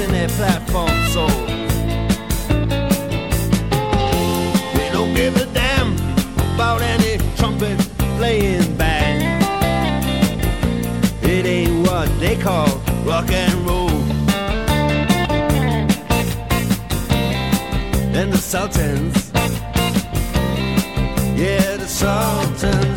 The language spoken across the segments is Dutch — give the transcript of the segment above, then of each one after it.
in their platform souls. They don't give a damn about any trumpet playing band. It ain't what they call rock and roll. And the Sultans, yeah, the Sultans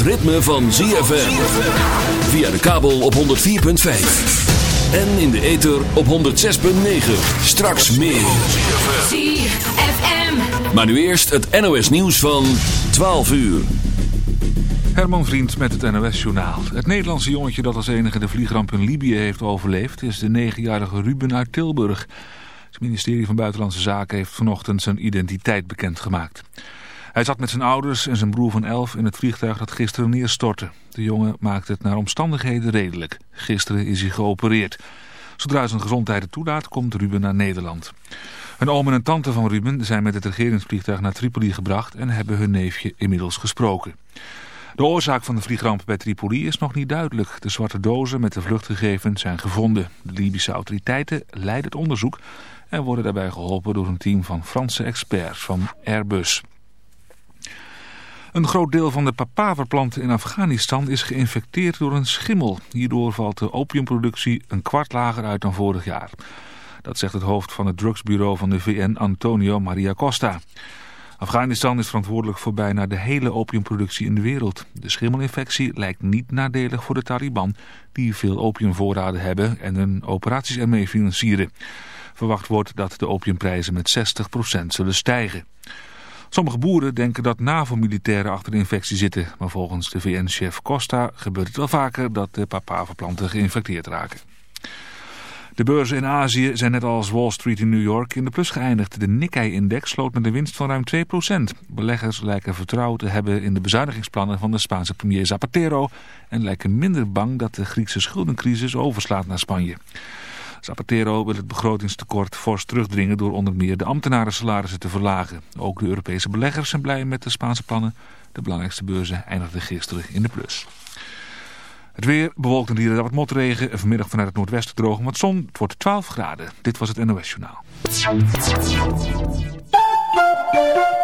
het ritme van ZFM. Via de kabel op 104.5. En in de ether op 106.9. Straks meer. ZFM. Maar nu eerst het NOS nieuws van 12 uur. Herman Vriend met het NOS-journaal. Het Nederlandse jongetje dat als enige de vliegramp in Libië heeft overleefd... is de negenjarige Ruben uit Tilburg. Het ministerie van Buitenlandse Zaken heeft vanochtend zijn identiteit bekendgemaakt. Hij zat met zijn ouders en zijn broer van elf in het vliegtuig dat gisteren neerstortte. De jongen maakte het naar omstandigheden redelijk. Gisteren is hij geopereerd. Zodra zijn gezondheid het toelaat, komt Ruben naar Nederland. Een oom en een tante van Ruben zijn met het regeringsvliegtuig naar Tripoli gebracht... en hebben hun neefje inmiddels gesproken. De oorzaak van de vliegramp bij Tripoli is nog niet duidelijk. De zwarte dozen met de vluchtgegevens zijn gevonden. De Libische autoriteiten leiden het onderzoek... en worden daarbij geholpen door een team van Franse experts van Airbus. Een groot deel van de papaverplanten in Afghanistan is geïnfecteerd door een schimmel. Hierdoor valt de opiumproductie een kwart lager uit dan vorig jaar. Dat zegt het hoofd van het drugsbureau van de VN, Antonio Maria Costa. Afghanistan is verantwoordelijk voor bijna de hele opiumproductie in de wereld. De schimmelinfectie lijkt niet nadelig voor de Taliban, die veel opiumvoorraden hebben en hun operaties ermee financieren. Verwacht wordt dat de opiumprijzen met 60% zullen stijgen. Sommige boeren denken dat NAVO-militairen achter de infectie zitten. Maar volgens de VN-chef Costa gebeurt het wel vaker dat de papaverplanten geïnfecteerd raken. De beurzen in Azië zijn net als Wall Street in New York in de plus geëindigd. De Nikkei-index sloot met een winst van ruim 2%. Beleggers lijken vertrouwen te hebben in de bezuinigingsplannen van de Spaanse premier Zapatero... en lijken minder bang dat de Griekse schuldencrisis overslaat naar Spanje. Zapatero wil het begrotingstekort fors terugdringen door onder meer de ambtenarensalarissen te verlagen. Ook de Europese beleggers zijn blij met de Spaanse plannen. De belangrijkste beurzen eindigden gisteren in de plus. Het weer bewolkt en hier wat motregen. Vanmiddag vanuit het noordwesten droog en wat zon. Het wordt 12 graden. Dit was het NOS Journaal.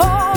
fall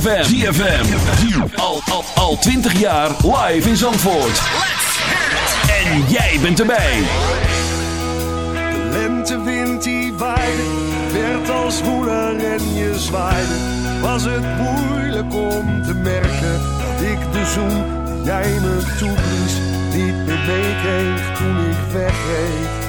ZFM. ZFM. Al, al, al 20 jaar live in Zandvoort. Let's it. En jij bent erbij. De lentewind die waaide, werd als woeler en je zwaaide. Was het moeilijk om te merken dat ik de zoen jij me toeblies niet meer meekreeg toen ik wegreed.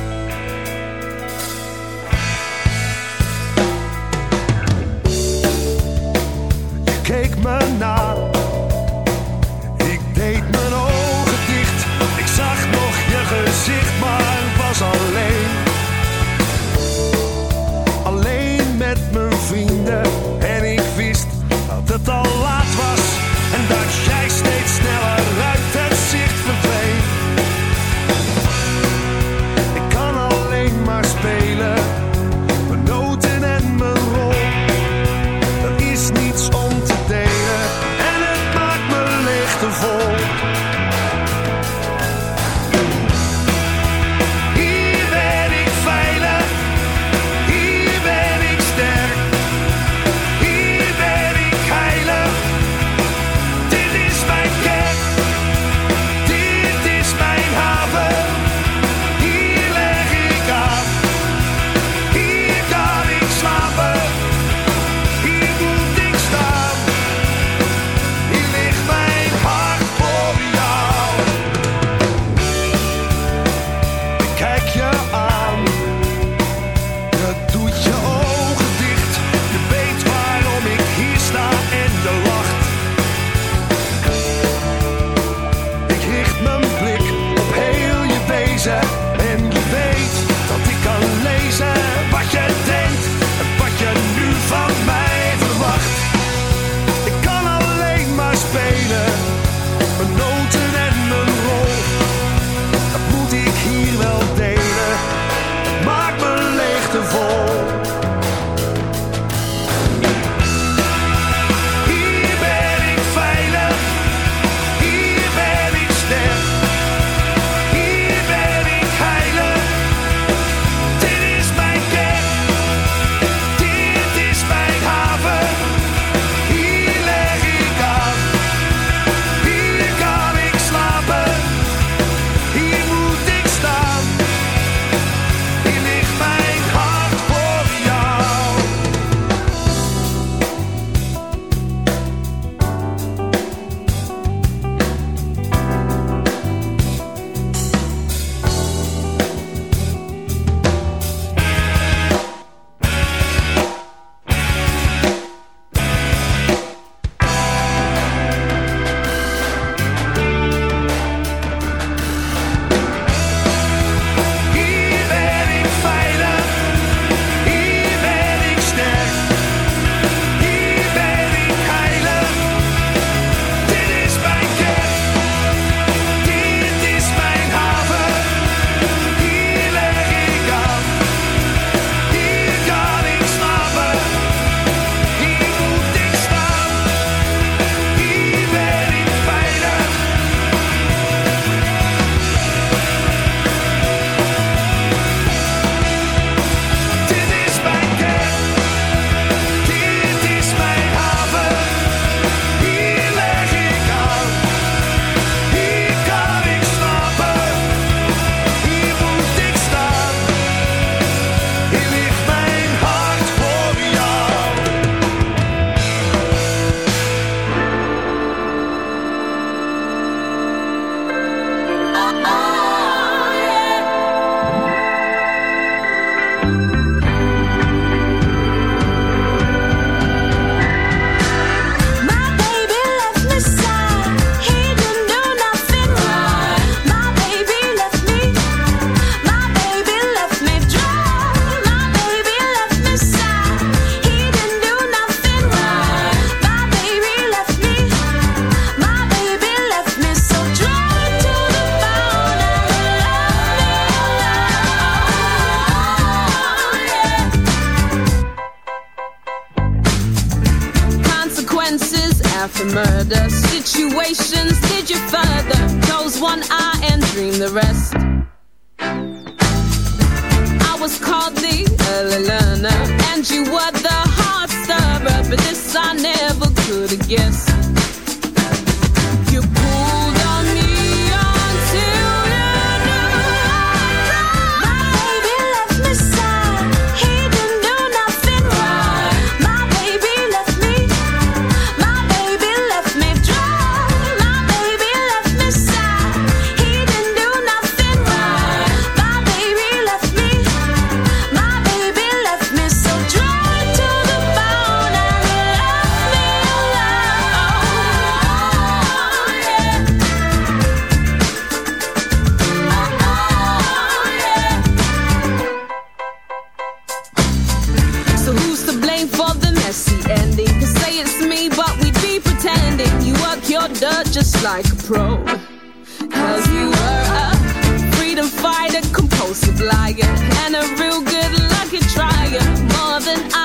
than I.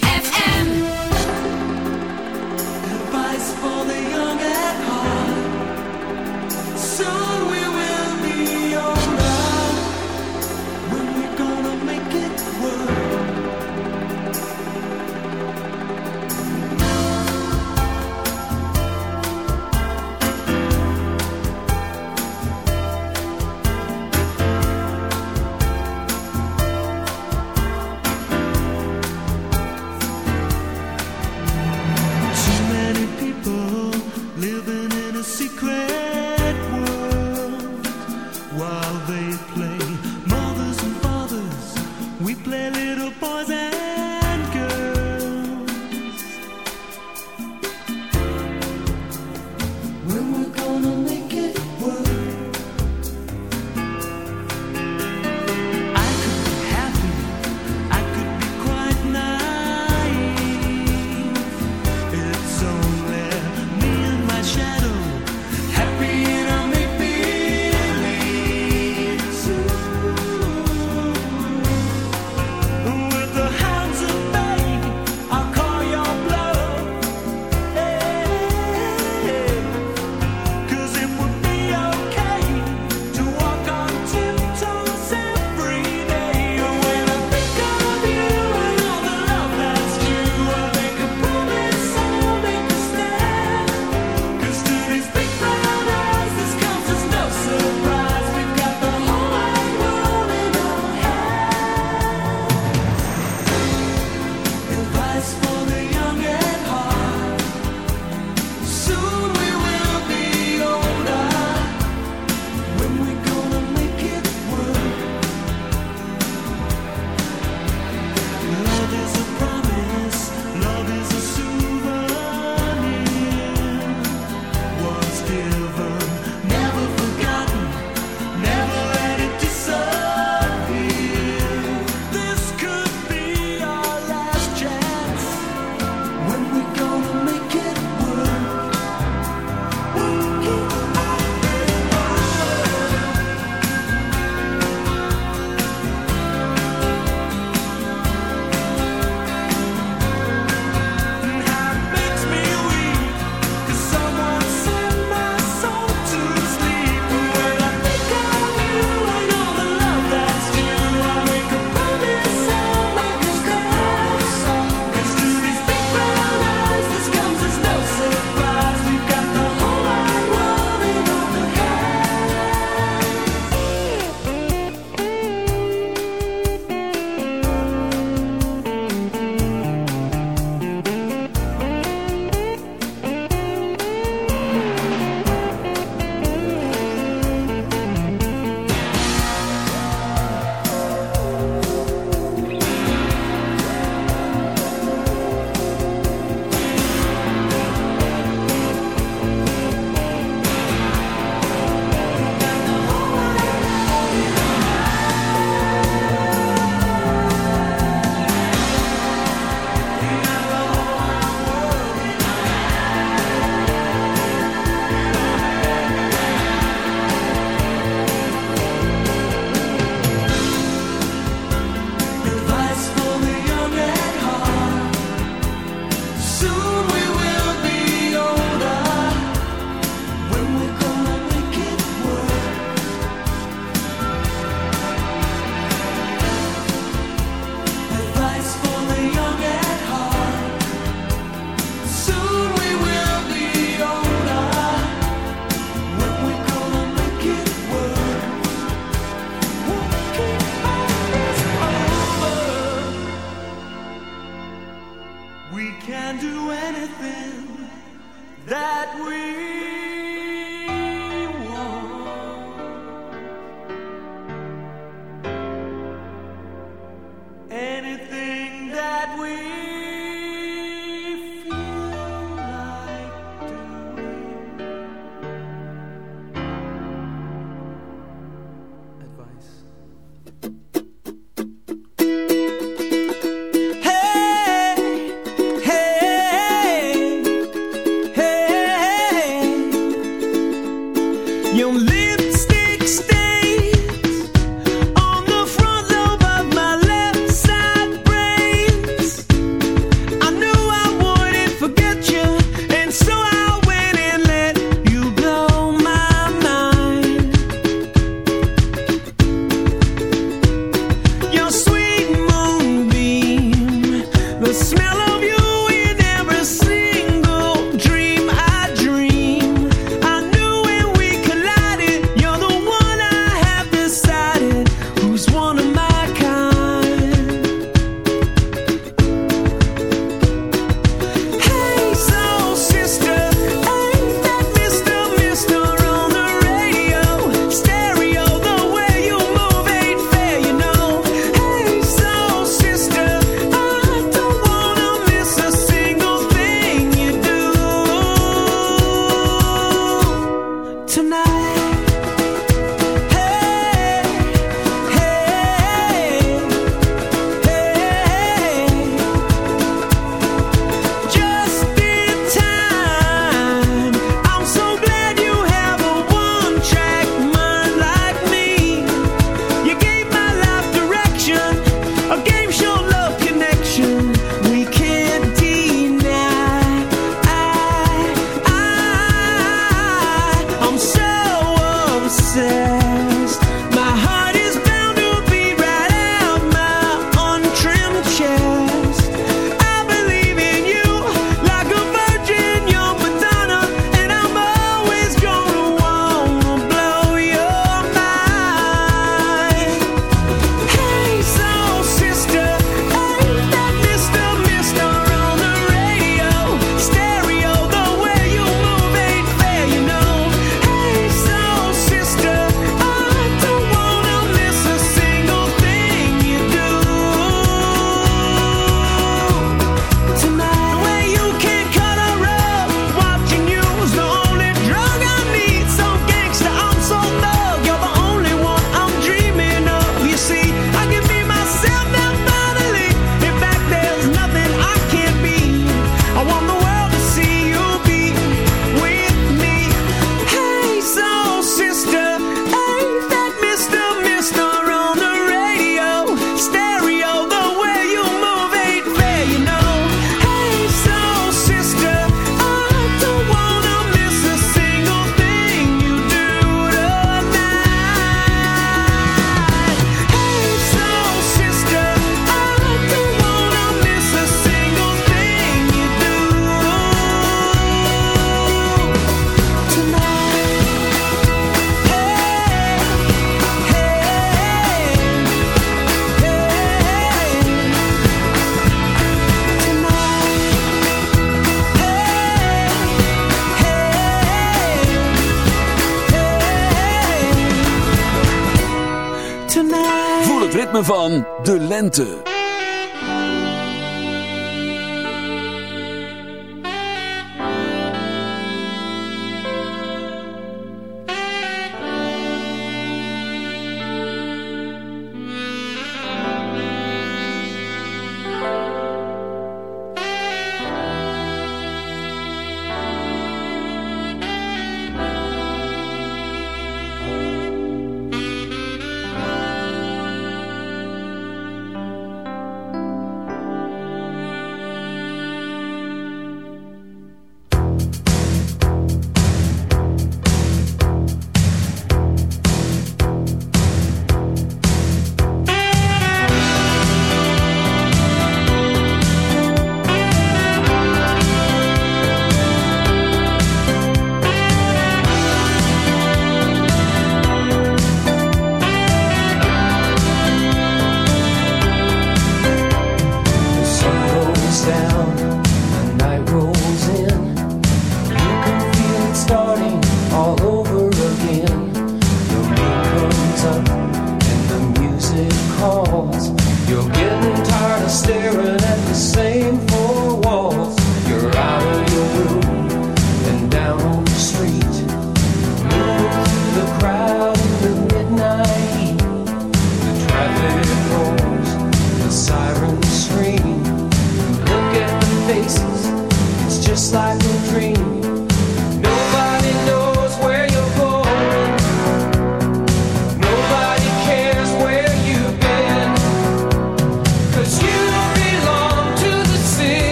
Van de lente.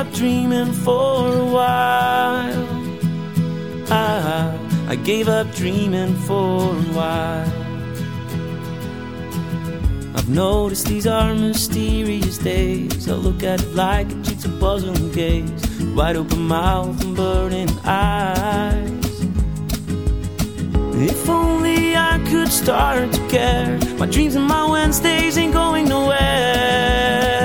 up dreaming for a while. I, I gave up dreaming for a while. I've noticed these are mysterious days. I look at it like a jigsaw puzzle gaze. Wide open mouth and burning eyes. If only I could start to care. My dreams and my Wednesdays ain't going nowhere.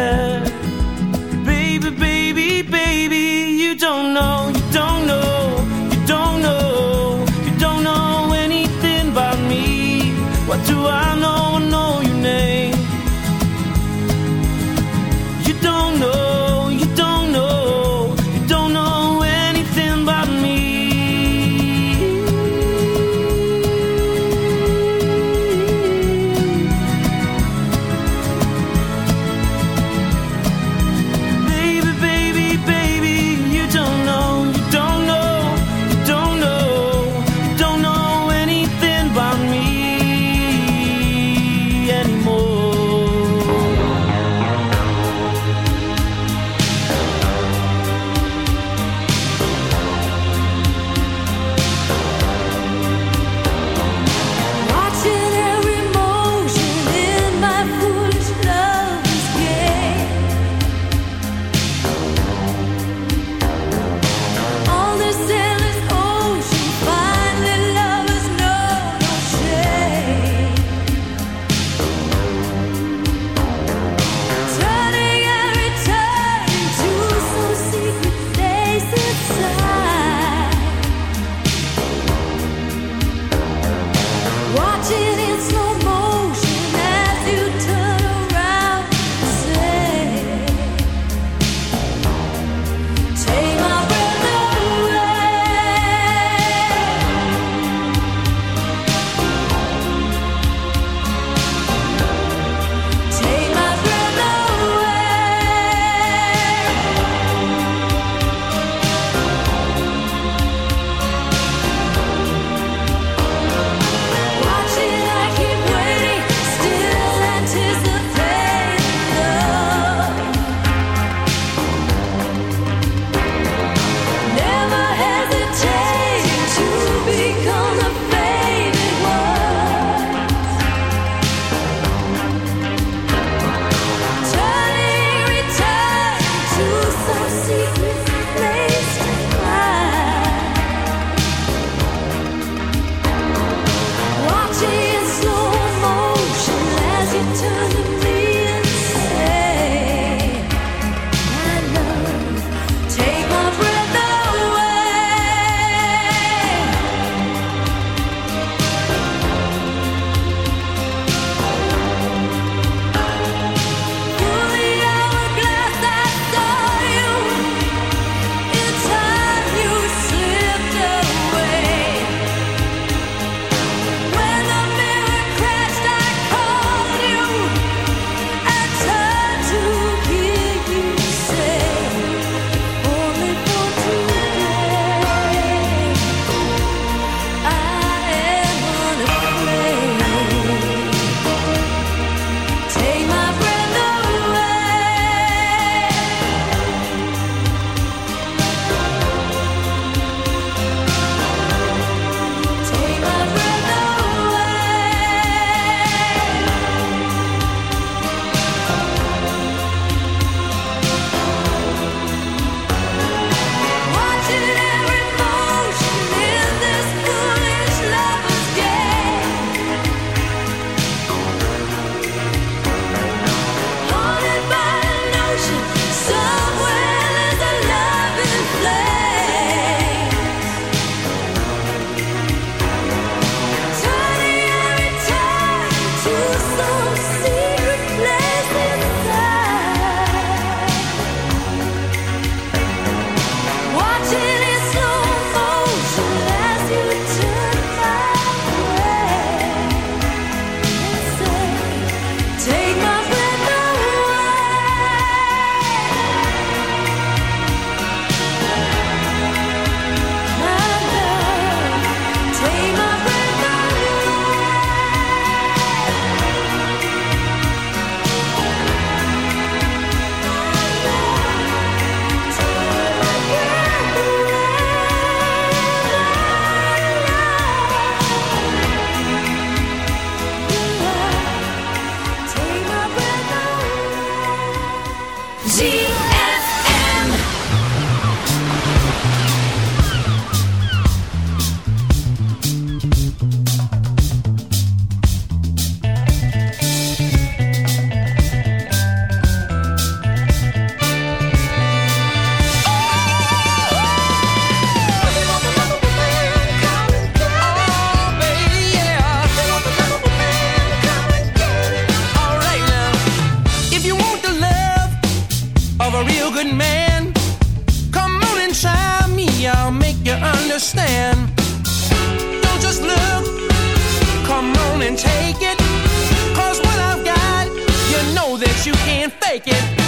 understand. Don't just look, come on and take it. Cause what I've got, you know that you can't fake it.